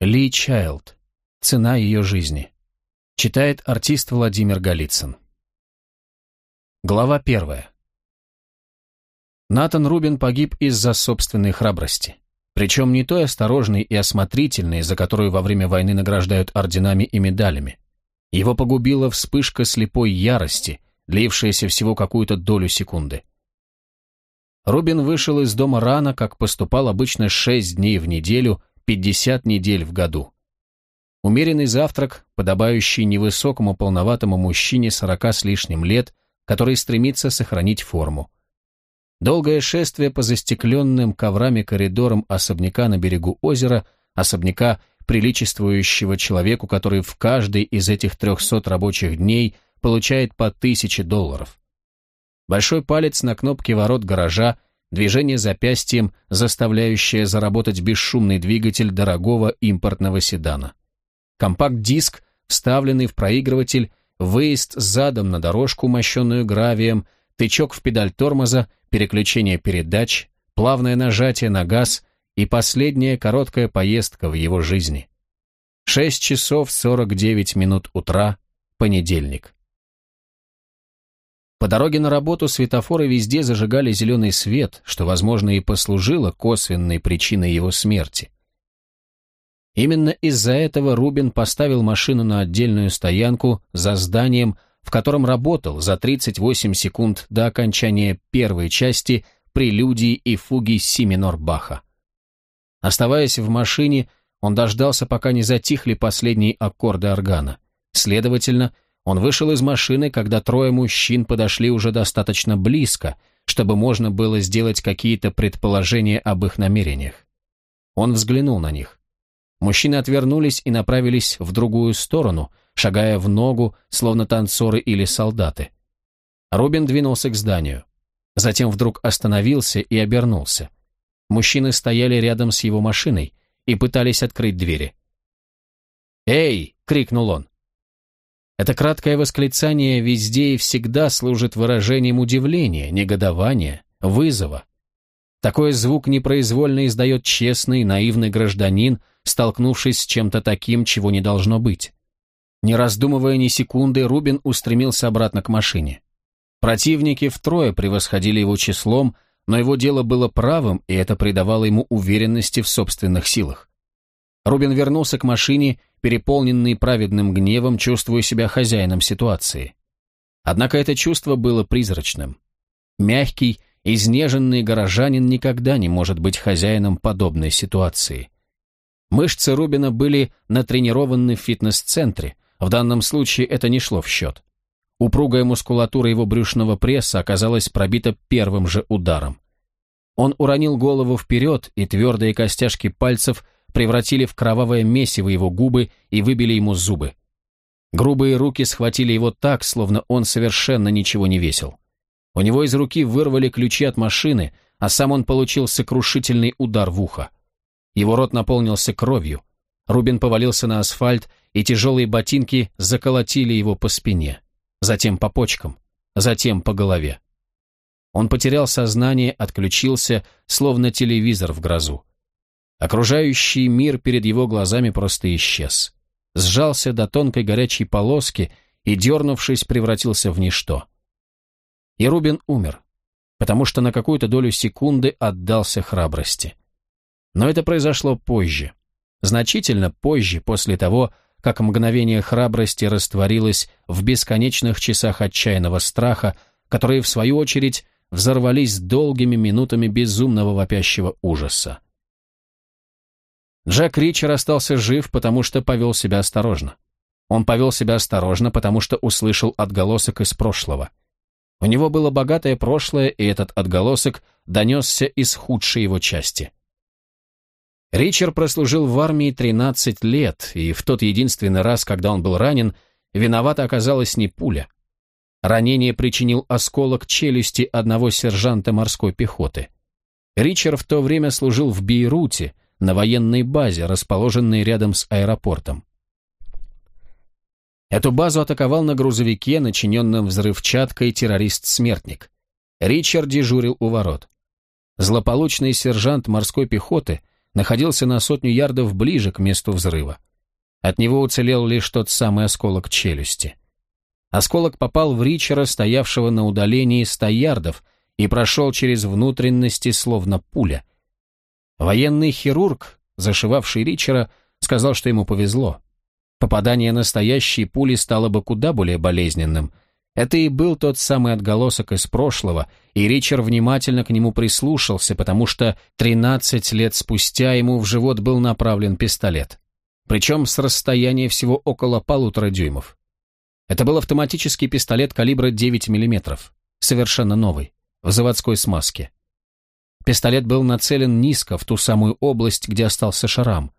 Ли Чайлд. Цена ее жизни. Читает артист Владимир Голицын. Глава первая. Натан Рубин погиб из-за собственной храбрости. Причем не той осторожной и осмотрительной, за которую во время войны награждают орденами и медалями. Его погубила вспышка слепой ярости, длившаяся всего какую-то долю секунды. Рубин вышел из дома рано, как поступал обычно 6 дней в неделю, 50 недель в году. Умеренный завтрак, подобающий невысокому полноватому мужчине сорока с лишним лет, который стремится сохранить форму. Долгое шествие по застекленным коврами коридорам особняка на берегу озера, особняка, приличествующего человеку, который в каждый из этих трехсот рабочих дней получает по тысяче долларов. Большой палец на кнопке ворот гаража, движение запястьем, заставляющее заработать бесшумный двигатель дорогого импортного седана компакт-диск, вставленный в проигрыватель, выезд задом на дорожку, мощенную гравием, тычок в педаль тормоза, переключение передач, плавное нажатие на газ и последняя короткая поездка в его жизни. 6 часов 49 минут утра, понедельник. По дороге на работу светофоры везде зажигали зеленый свет, что, возможно, и послужило косвенной причиной его смерти. Именно из-за этого Рубин поставил машину на отдельную стоянку за зданием, в котором работал за 38 секунд до окончания первой части прелюдии и фуги си минор Баха. Оставаясь в машине, он дождался, пока не затихли последние аккорды органа. Следовательно, он вышел из машины, когда трое мужчин подошли уже достаточно близко, чтобы можно было сделать какие-то предположения об их намерениях. Он взглянул на них. Мужчины отвернулись и направились в другую сторону, шагая в ногу, словно танцоры или солдаты. Рубин двинулся к зданию. Затем вдруг остановился и обернулся. Мужчины стояли рядом с его машиной и пытались открыть двери. «Эй!» — крикнул он. Это краткое восклицание везде и всегда служит выражением удивления, негодования, вызова. Такой звук непроизвольно издает честный, наивный гражданин, столкнувшись с чем-то таким, чего не должно быть. Не раздумывая ни секунды, Рубин устремился обратно к машине. Противники втрое превосходили его числом, но его дело было правым, и это придавало ему уверенности в собственных силах. Рубин вернулся к машине, переполненный праведным гневом, чувствуя себя хозяином ситуации. Однако это чувство было призрачным. Мягкий, Изнеженный горожанин никогда не может быть хозяином подобной ситуации. Мышцы Рубина были натренированы в фитнес-центре, в данном случае это не шло в счет. Упругая мускулатура его брюшного пресса оказалась пробита первым же ударом. Он уронил голову вперед, и твердые костяшки пальцев превратили в кровавое месиво его губы и выбили ему зубы. Грубые руки схватили его так, словно он совершенно ничего не весил. У него из руки вырвали ключи от машины, а сам он получил сокрушительный удар в ухо. Его рот наполнился кровью. Рубин повалился на асфальт, и тяжелые ботинки заколотили его по спине, затем по почкам, затем по голове. Он потерял сознание, отключился, словно телевизор в грозу. Окружающий мир перед его глазами просто исчез. Сжался до тонкой горячей полоски и, дернувшись, превратился в ничто. И Рубин умер, потому что на какую-то долю секунды отдался храбрости. Но это произошло позже, значительно позже, после того, как мгновение храбрости растворилось в бесконечных часах отчаянного страха, которые, в свою очередь, взорвались долгими минутами безумного вопящего ужаса. Джек Ричер остался жив, потому что повел себя осторожно. Он повел себя осторожно, потому что услышал отголосок из прошлого. У него было богатое прошлое, и этот отголосок донесся из худшей его части. Ричард прослужил в армии 13 лет, и в тот единственный раз, когда он был ранен, виновата оказалась не пуля. Ранение причинил осколок челюсти одного сержанта морской пехоты. Ричард в то время служил в Бейруте, на военной базе, расположенной рядом с аэропортом. Эту базу атаковал на грузовике, начиненном взрывчаткой, террорист-смертник. Ричард дежурил у ворот. Злополучный сержант морской пехоты находился на сотню ярдов ближе к месту взрыва. От него уцелел лишь тот самый осколок челюсти. Осколок попал в Ричера, стоявшего на удалении ста ярдов, и прошел через внутренности, словно пуля. Военный хирург, зашивавший Ричера, сказал, что ему повезло. Попадание настоящей пули стало бы куда более болезненным. Это и был тот самый отголосок из прошлого, и Ричард внимательно к нему прислушался, потому что 13 лет спустя ему в живот был направлен пистолет. Причем с расстояния всего около полутора дюймов. Это был автоматический пистолет калибра 9 мм, совершенно новый, в заводской смазке. Пистолет был нацелен низко, в ту самую область, где остался шрам.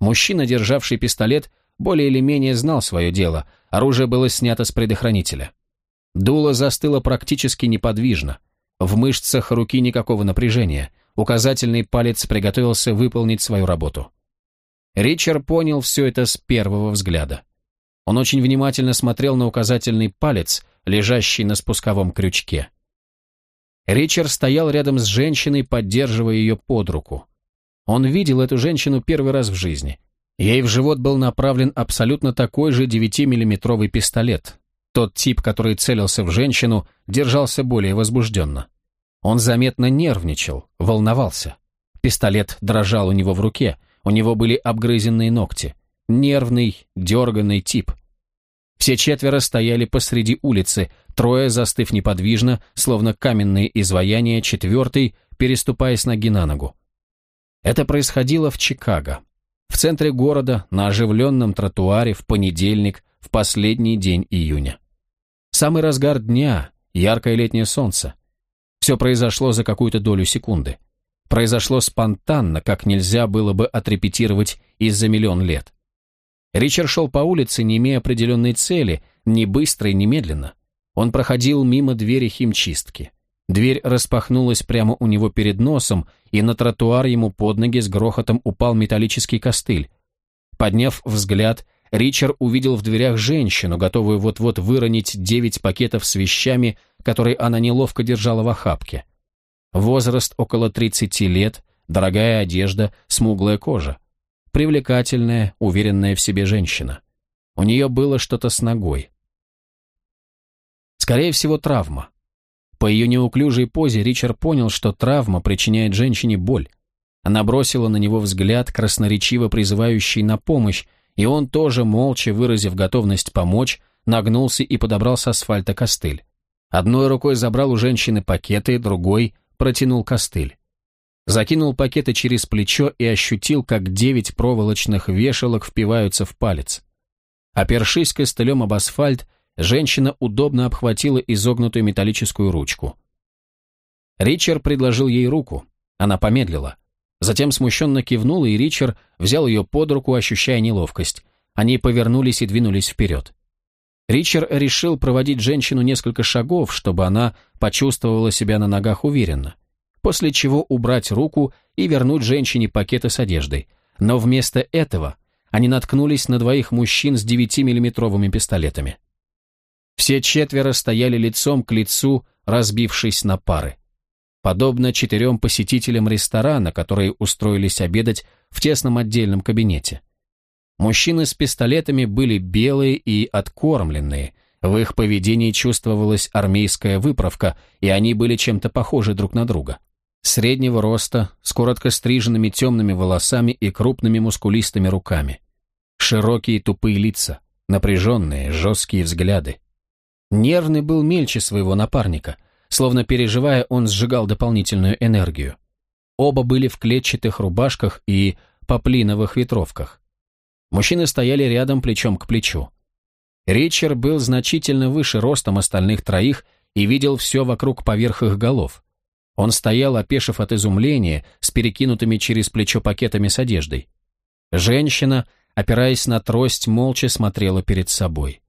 Мужчина, державший пистолет, более или менее знал свое дело, оружие было снято с предохранителя. Дуло застыло практически неподвижно. В мышцах руки никакого напряжения. Указательный палец приготовился выполнить свою работу. Ричард понял все это с первого взгляда. Он очень внимательно смотрел на указательный палец, лежащий на спусковом крючке. Ричард стоял рядом с женщиной, поддерживая ее под руку. Он видел эту женщину первый раз в жизни. Ей в живот был направлен абсолютно такой же 9-миллиметровый пистолет. Тот тип, который целился в женщину, держался более возбужденно. Он заметно нервничал, волновался. Пистолет дрожал у него в руке, у него были обгрызенные ногти. Нервный, дерганный тип. Все четверо стояли посреди улицы, трое застыв неподвижно, словно каменные изваяния, четвертый, переступая с ноги на ногу. Это происходило в Чикаго. В центре города, на оживленном тротуаре, в понедельник, в последний день июня. Самый разгар дня, яркое летнее солнце. Все произошло за какую-то долю секунды. Произошло спонтанно, как нельзя было бы отрепетировать из-за миллион лет. Ричард шел по улице, не имея определенной цели, ни быстро и ни медленно. Он проходил мимо двери химчистки. Дверь распахнулась прямо у него перед носом, и на тротуар ему под ноги с грохотом упал металлический костыль. Подняв взгляд, Ричард увидел в дверях женщину, готовую вот-вот выронить девять пакетов с вещами, которые она неловко держала в охапке. Возраст около 30 лет, дорогая одежда, смуглая кожа. Привлекательная, уверенная в себе женщина. У нее было что-то с ногой. Скорее всего, травма. По ее неуклюжей позе Ричард понял, что травма причиняет женщине боль. Она бросила на него взгляд, красноречиво призывающий на помощь, и он тоже, молча выразив готовность помочь, нагнулся и подобрал с асфальта костыль. Одной рукой забрал у женщины пакеты, другой протянул костыль. Закинул пакеты через плечо и ощутил, как девять проволочных вешалок впиваются в палец. Опершись костылем об асфальт, Женщина удобно обхватила изогнутую металлическую ручку. Ричард предложил ей руку. Она помедлила. Затем смущенно кивнула, и Ричард взял ее под руку, ощущая неловкость. Они повернулись и двинулись вперед. Ричард решил проводить женщину несколько шагов, чтобы она почувствовала себя на ногах уверенно, после чего убрать руку и вернуть женщине пакеты с одеждой. Но вместо этого они наткнулись на двоих мужчин с 9-миллиметровыми пистолетами. Все четверо стояли лицом к лицу, разбившись на пары. Подобно четырем посетителям ресторана, которые устроились обедать в тесном отдельном кабинете. Мужчины с пистолетами были белые и откормленные, в их поведении чувствовалась армейская выправка, и они были чем-то похожи друг на друга. Среднего роста, с коротко стриженными темными волосами и крупными мускулистыми руками. Широкие тупые лица, напряженные, жесткие взгляды. Нервный был мельче своего напарника. Словно переживая, он сжигал дополнительную энергию. Оба были в клетчатых рубашках и поплиновых ветровках. Мужчины стояли рядом плечом к плечу. Ричард был значительно выше ростом остальных троих и видел все вокруг поверх их голов. Он стоял, опешив от изумления, с перекинутыми через плечо пакетами с одеждой. Женщина, опираясь на трость, молча смотрела перед собой.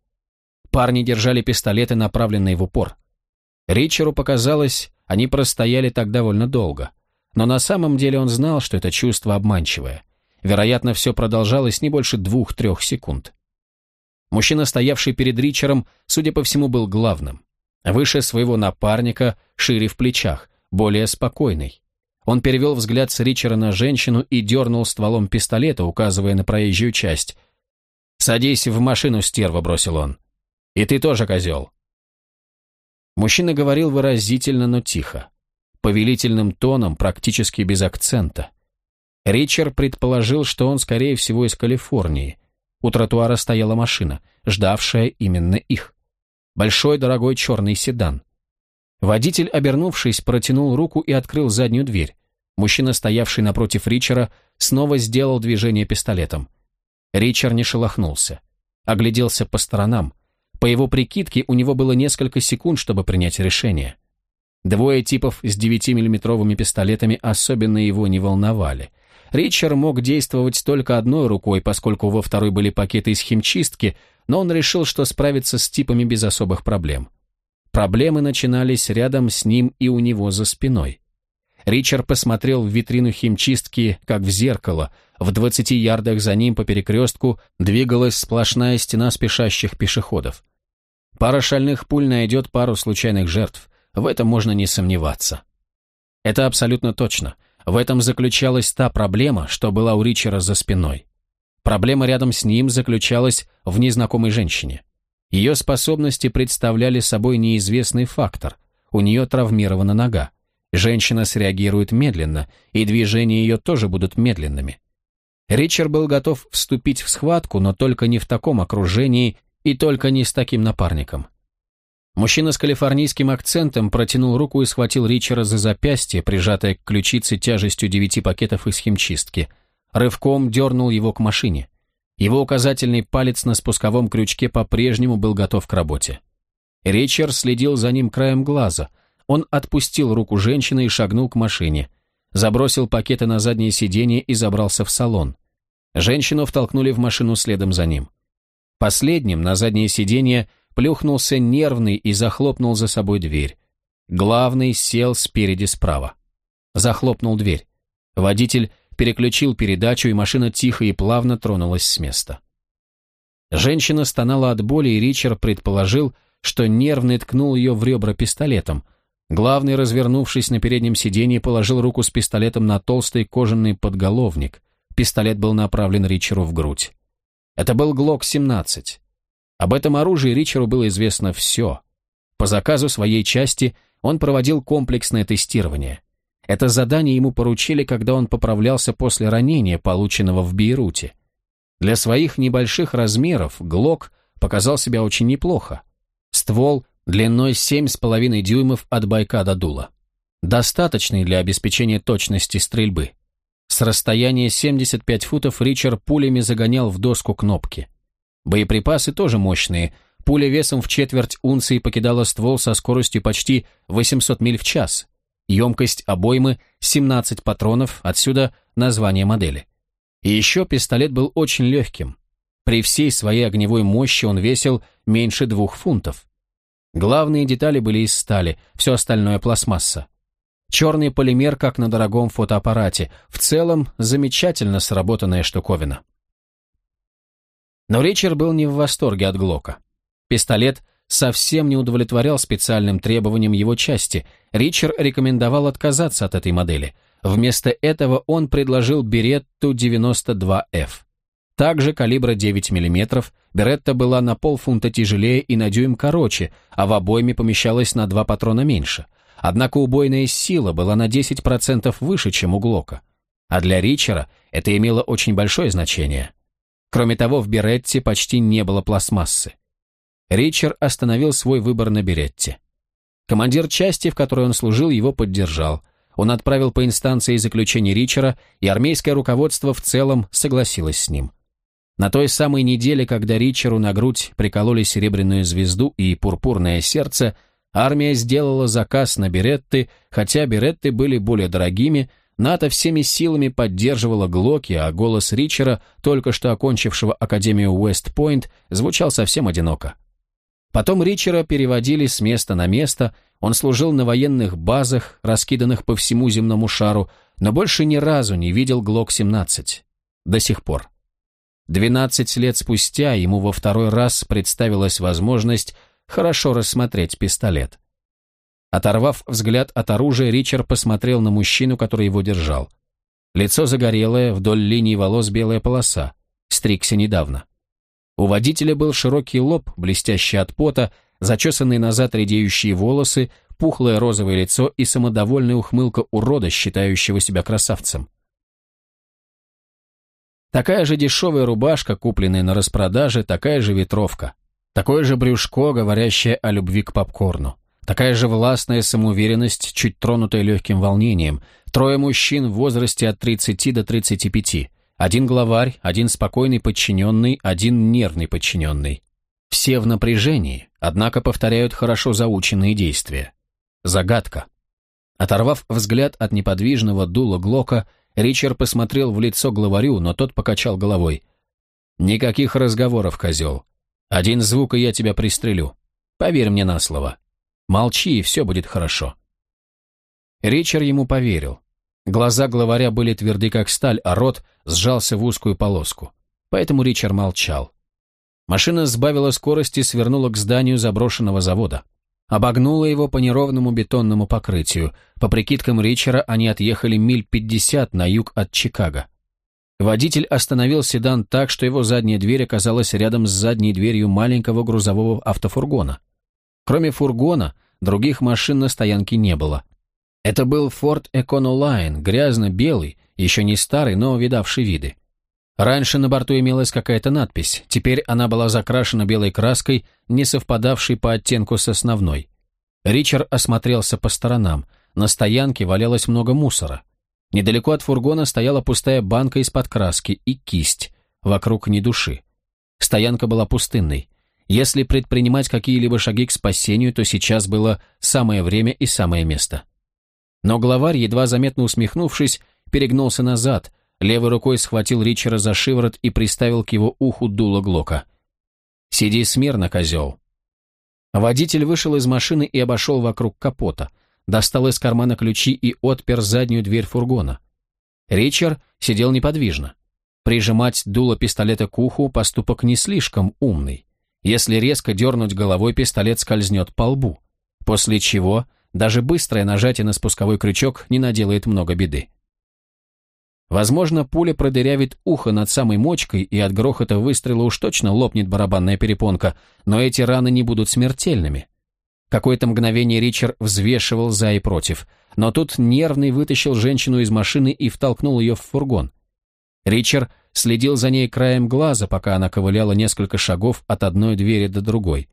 Парни держали пистолеты, направленные в упор. Ричеру показалось, они простояли так довольно долго. Но на самом деле он знал, что это чувство обманчивое. Вероятно, все продолжалось не больше двух-трех секунд. Мужчина, стоявший перед Ричером, судя по всему, был главным. Выше своего напарника, шире в плечах, более спокойный. Он перевел взгляд с Ричера на женщину и дернул стволом пистолета, указывая на проезжую часть. «Садись в машину, стерва», — бросил он. «И ты тоже козел». Мужчина говорил выразительно, но тихо. Повелительным тоном, практически без акцента. Ричард предположил, что он, скорее всего, из Калифорнии. У тротуара стояла машина, ждавшая именно их. Большой дорогой черный седан. Водитель, обернувшись, протянул руку и открыл заднюю дверь. Мужчина, стоявший напротив Ричера, снова сделал движение пистолетом. Ричард не шелохнулся. Огляделся по сторонам. По его прикидке, у него было несколько секунд, чтобы принять решение. Двое типов с 9-миллиметровыми пистолетами особенно его не волновали. Ричард мог действовать только одной рукой, поскольку во второй были пакеты из химчистки, но он решил, что справится с типами без особых проблем. Проблемы начинались рядом с ним и у него за спиной. Ричард посмотрел в витрину химчистки, как в зеркало. В двадцати ярдах за ним по перекрестку двигалась сплошная стена спешащих пешеходов. Пара шальных пуль найдет пару случайных жертв. В этом можно не сомневаться. Это абсолютно точно. В этом заключалась та проблема, что была у Ричера за спиной. Проблема рядом с ним заключалась в незнакомой женщине. Ее способности представляли собой неизвестный фактор. У нее травмирована нога. Женщина среагирует медленно, и движения ее тоже будут медленными. Ричард был готов вступить в схватку, но только не в таком окружении и только не с таким напарником. Мужчина с калифорнийским акцентом протянул руку и схватил Ричера за запястье, прижатое к ключице тяжестью девяти пакетов из химчистки – рывком дернул его к машине. Его указательный палец на спусковом крючке по-прежнему был готов к работе. Ричард следил за ним краем глаза. Он отпустил руку женщины и шагнул к машине. Забросил пакеты на заднее сиденье и забрался в салон. Женщину втолкнули в машину следом за ним. Последним на заднее сиденье плюхнулся нервный и захлопнул за собой дверь. Главный сел спереди справа. Захлопнул дверь. Водитель переключил передачу, и машина тихо и плавно тронулась с места. Женщина стонала от боли, и Ричард предположил, что нервный ткнул ее в ребра пистолетом. Главный, развернувшись на переднем сиденье, положил руку с пистолетом на толстый кожаный подголовник. Пистолет был направлен Ричеру в грудь. Это был ГЛОК-17. Об этом оружии Ричеру было известно все. По заказу своей части он проводил комплексное тестирование. Это задание ему поручили, когда он поправлялся после ранения, полученного в Бейруте. Для своих небольших размеров Глок показал себя очень неплохо. Ствол длиной 7,5 дюймов от байка до дула. Достаточный для обеспечения точности стрельбы. С расстояния 75 футов Ричард пулями загонял в доску кнопки. Боеприпасы тоже мощные. Пуля весом в четверть унции покидала ствол со скоростью почти 800 миль в час. Емкость обоймы 17 патронов, отсюда название модели. И еще пистолет был очень легким. При всей своей огневой мощи он весил меньше двух фунтов. Главные детали были из стали, все остальное пластмасса. Черный полимер, как на дорогом фотоаппарате, в целом замечательно сработанная штуковина. Но Ричард был не в восторге от Глока. Пистолет совсем не удовлетворял специальным требованиям его части. Ричард рекомендовал отказаться от этой модели. Вместо этого он предложил Беретту 92F. Также калибра 9 мм, Беретта была на полфунта тяжелее и на дюйм короче, а в обойме помещалась на два патрона меньше. Однако убойная сила была на 10% выше, чем у Глока. А для Ричера это имело очень большое значение. Кроме того, в Беретте почти не было пластмассы. Ричард остановил свой выбор на Беретте. Командир части, в которой он служил, его поддержал. Он отправил по инстанции заключение Ричера, и армейское руководство в целом согласилось с ним. На той самой неделе, когда Ричеру на грудь прикололи серебряную звезду и пурпурное сердце, армия сделала заказ на беретты, хотя беретты были более дорогими, НАТО всеми силами поддерживала Глоки, а голос Ричера, только что окончившего Академию Уэст-Пойнт, звучал совсем одиноко. Потом Ричера переводили с места на место, он служил на военных базах, раскиданных по всему земному шару, но больше ни разу не видел ГЛОК-17. До сих пор. 12 лет спустя ему во второй раз представилась возможность хорошо рассмотреть пистолет. Оторвав взгляд от оружия, Ричард посмотрел на мужчину, который его держал. Лицо загорелое, вдоль линии волос белая полоса. Стригся недавно. У водителя был широкий лоб, блестящий от пота, зачесанные назад редеющие волосы, пухлое розовое лицо и самодовольная ухмылка урода, считающего себя красавцем. Такая же дешевая рубашка, купленная на распродаже, такая же ветровка. Такое же брюшко, говорящее о любви к попкорну. Такая же властная самоуверенность, чуть тронутая легким волнением. Трое мужчин в возрасте от 30 до 35. Один главарь, один спокойный подчиненный, один нервный подчиненный. Все в напряжении, однако повторяют хорошо заученные действия. Загадка. Оторвав взгляд от неподвижного дула Глока, Ричард посмотрел в лицо главарю, но тот покачал головой. «Никаких разговоров, козел. Один звук, и я тебя пристрелю. Поверь мне на слово. Молчи, и все будет хорошо». Ричард ему поверил. Глаза главаря были тверды, как сталь, а рот сжался в узкую полоску. Поэтому Ричард молчал. Машина сбавила скорость и свернула к зданию заброшенного завода. Обогнула его по неровному бетонному покрытию. По прикидкам Ричера они отъехали миль 50 на юг от Чикаго. Водитель остановил седан так, что его задняя дверь оказалась рядом с задней дверью маленького грузового автофургона. Кроме фургона, других машин на стоянке не было. Это был Ford Econoline, грязно-белый, еще не старый, но видавший виды. Раньше на борту имелась какая-то надпись, теперь она была закрашена белой краской, не совпадавшей по оттенку с основной. Ричард осмотрелся по сторонам. На стоянке валялось много мусора. Недалеко от фургона стояла пустая банка из-под краски и кисть. Вокруг ни души. Стоянка была пустынной. Если предпринимать какие-либо шаги к спасению, то сейчас было самое время и самое место. Но главарь, едва заметно усмехнувшись, перегнулся назад, левой рукой схватил Ричера за шиворот и приставил к его уху дуло Глока. «Сиди смирно, козел». Водитель вышел из машины и обошел вокруг капота, достал из кармана ключи и отпер заднюю дверь фургона. Ричард сидел неподвижно. Прижимать дуло пистолета к уху – поступок не слишком умный. Если резко дернуть головой, пистолет скользнет по лбу, после чего даже быстрое нажатие на спусковой крючок не наделает много беды. Возможно, пуля продырявит ухо над самой мочкой, и от грохота выстрела уж точно лопнет барабанная перепонка, но эти раны не будут смертельными. Какое-то мгновение Ричард взвешивал за и против, но тут нервный вытащил женщину из машины и втолкнул ее в фургон. Ричард следил за ней краем глаза, пока она ковыляла несколько шагов от одной двери до другой.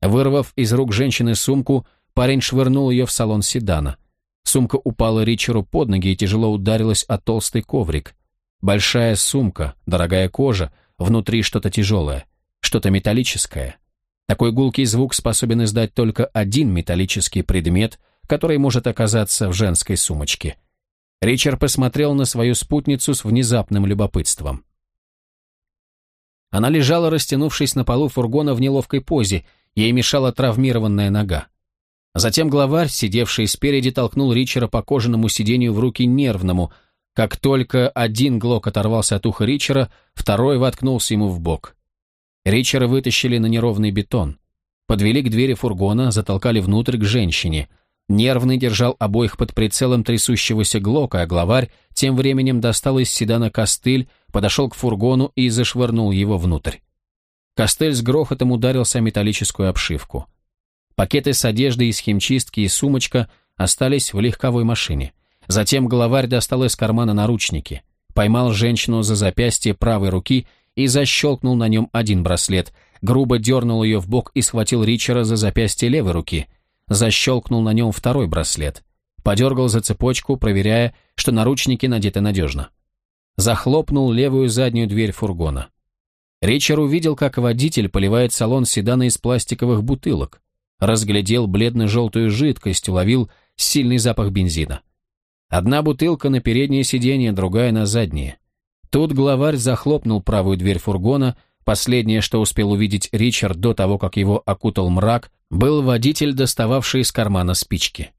Вырвав из рук женщины сумку, парень швырнул ее в салон седана. Сумка упала Ричеру под ноги и тяжело ударилась о толстый коврик. Большая сумка, дорогая кожа, внутри что-то тяжелое, что-то металлическое. Такой гулкий звук способен издать только один металлический предмет, который может оказаться в женской сумочке. Ричард посмотрел на свою спутницу с внезапным любопытством. Она лежала, растянувшись на полу фургона в неловкой позе, ей мешала травмированная нога. Затем главарь, сидевший спереди, толкнул Ричера по кожаному сиденью в руки нервному. Как только один глок оторвался от уха Ричера, второй воткнулся ему в бок. Ричера вытащили на неровный бетон. Подвели к двери фургона, затолкали внутрь к женщине. Нервный держал обоих под прицелом трясущегося глока, а главарь тем временем достал из седана костыль, подошел к фургону и зашвырнул его внутрь. Костыль с грохотом ударился о металлическую обшивку. Пакеты с одеждой из химчистки и сумочка остались в легковой машине. Затем главарь достал из кармана наручники, поймал женщину за запястье правой руки и защелкнул на нем один браслет, грубо дернул ее в бок и схватил Ричера за запястье левой руки, защелкнул на нем второй браслет, подергал за цепочку, проверяя, что наручники надеты надежно. Захлопнул левую заднюю дверь фургона. Ричард увидел, как водитель поливает салон седана из пластиковых бутылок разглядел бледно-желтую жидкость, уловил сильный запах бензина. Одна бутылка на переднее сиденье, другая на заднее. Тут главарь захлопнул правую дверь фургона, последнее, что успел увидеть Ричард до того, как его окутал мрак, был водитель, достававший из кармана спички.